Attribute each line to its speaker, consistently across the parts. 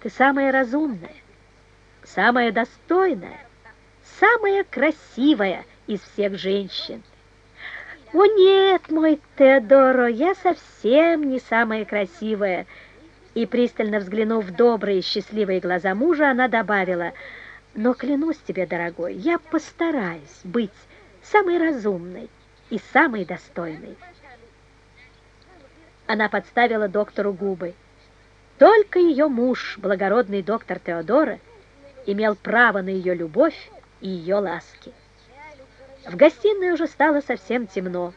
Speaker 1: Ты самая разумная, самая достойная, самая красивая из всех женщин. О нет, мой Теодоро, я совсем не самая красивая. И пристально взглянув в добрые счастливые глаза мужа, она добавила, но клянусь тебе, дорогой, я постараюсь быть самой разумной и самой достойной. Она подставила доктору губы. Только ее муж, благородный доктор Теодора, имел право на ее любовь и ее ласки. В гостиной уже стало совсем темно,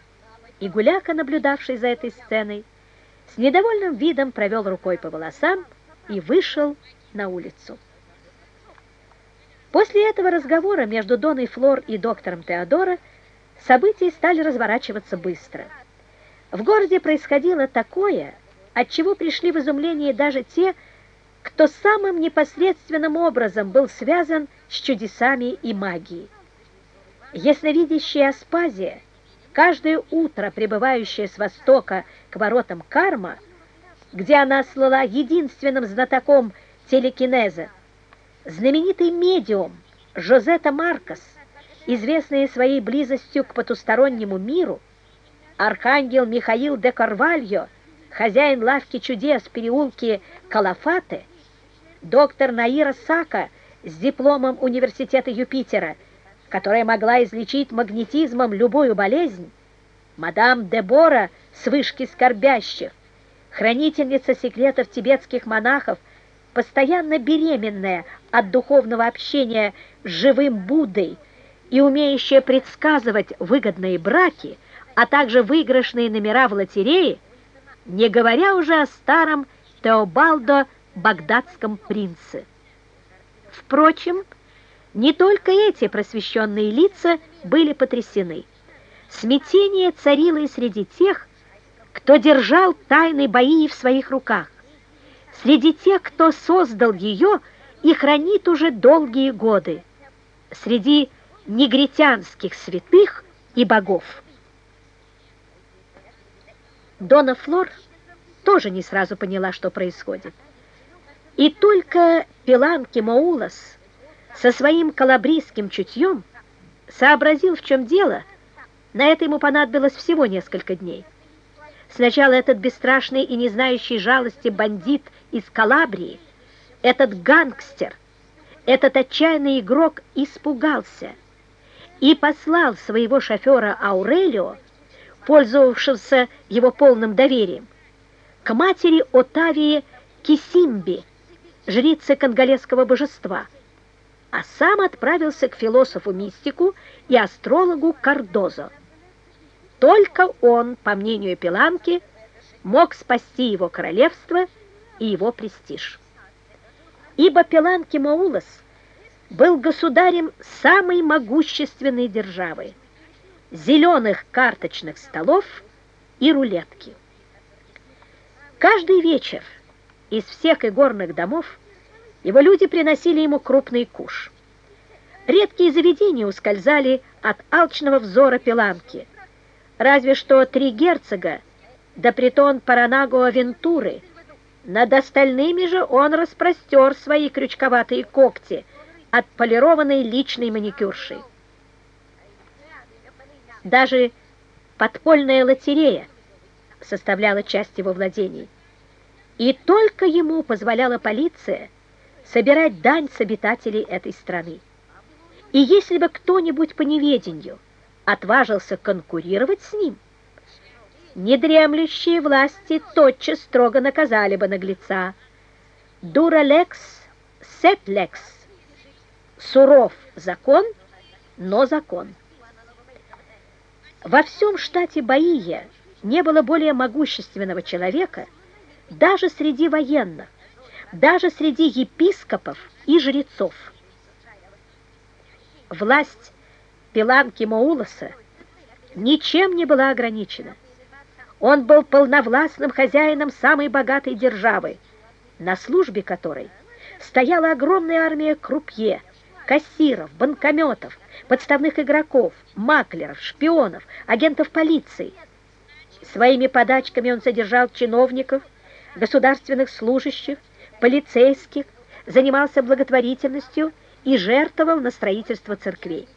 Speaker 1: и Гуляка, наблюдавший за этой сценой, с недовольным видом провел рукой по волосам и вышел на улицу. После этого разговора между Доной Флор и доктором Теодора события стали разворачиваться быстро. В городе происходило такое, от чего пришли в изумление даже те, кто самым непосредственным образом был связан с чудесами и магией. Ясновидящая Аспазия, каждое утро прибывающая с востока к воротам Карма, где она слала единственным знатоком телекинеза, знаменитый медиум Жозета Маркос, известный своей близостью к потустороннему миру, архангел Михаил де Карвальо, хозяин лавки чудес в переулке Калафаты, доктор Наира Сака с дипломом Университета Юпитера – которая могла излечить магнетизмом любую болезнь, мадам Дебора с вышки скорбящих, хранительница секретов тибетских монахов, постоянно беременная от духовного общения с живым Буддой и умеющая предсказывать выгодные браки, а также выигрышные номера в лотерее, не говоря уже о старом Теобалдо багдадском принце. Впрочем, не только эти просвещенные лица были потрясены. Смятение царило и среди тех, кто держал тайны бои в своих руках, среди тех, кто создал ее и хранит уже долгие годы, среди негритянских святых и богов. Дона Флор тоже не сразу поняла, что происходит. И только Пиланки Моулас со своим калабрийским чутьем сообразил, в чем дело. На это ему понадобилось всего несколько дней. Сначала этот бесстрашный и не знающий жалости бандит из Калабрии, этот гангстер, этот отчаянный игрок испугался и послал своего шофера Аурелио, пользовавшегося его полным доверием, к матери Отавии Кисимби, жрице конголезского божества, а сам отправился к философу-мистику и астрологу Кардозо. Только он, по мнению Пиланки, мог спасти его королевство и его престиж. Ибо Пиланки Маулас был государем самой могущественной державы, зеленых карточных столов и рулетки. Каждый вечер из всех игорных домов его люди приносили ему крупный куш. Редкие заведения ускользали от алчного взора пиланки. Разве что три герцога, да притон Паранаго Вентуры. Над остальными же он распростер свои крючковатые когти, отполированной личной маникюршей. Даже подпольная лотерея составляла часть его владений. И только ему позволяла полиция собирать дань с обитателей этой страны. И если бы кто-нибудь по неведению отважился конкурировать с ним, недремлющие власти тотчас строго наказали бы наглеца. Дуралекс, сетлекс. Суров закон, но закон. Во всем штате Баия не было более могущественного человека, даже среди военных, даже среди епископов и жрецов. Власть Пиланки Моулоса ничем не была ограничена. Он был полновластным хозяином самой богатой державы, на службе которой стояла огромная армия крупье, кассиров, банкометов, подставных игроков, маклеров, шпионов, агентов полиции. Своими подачками он содержал чиновников, государственных служащих, полицейских, занимался благотворительностью и жертвовал на строительство церквей.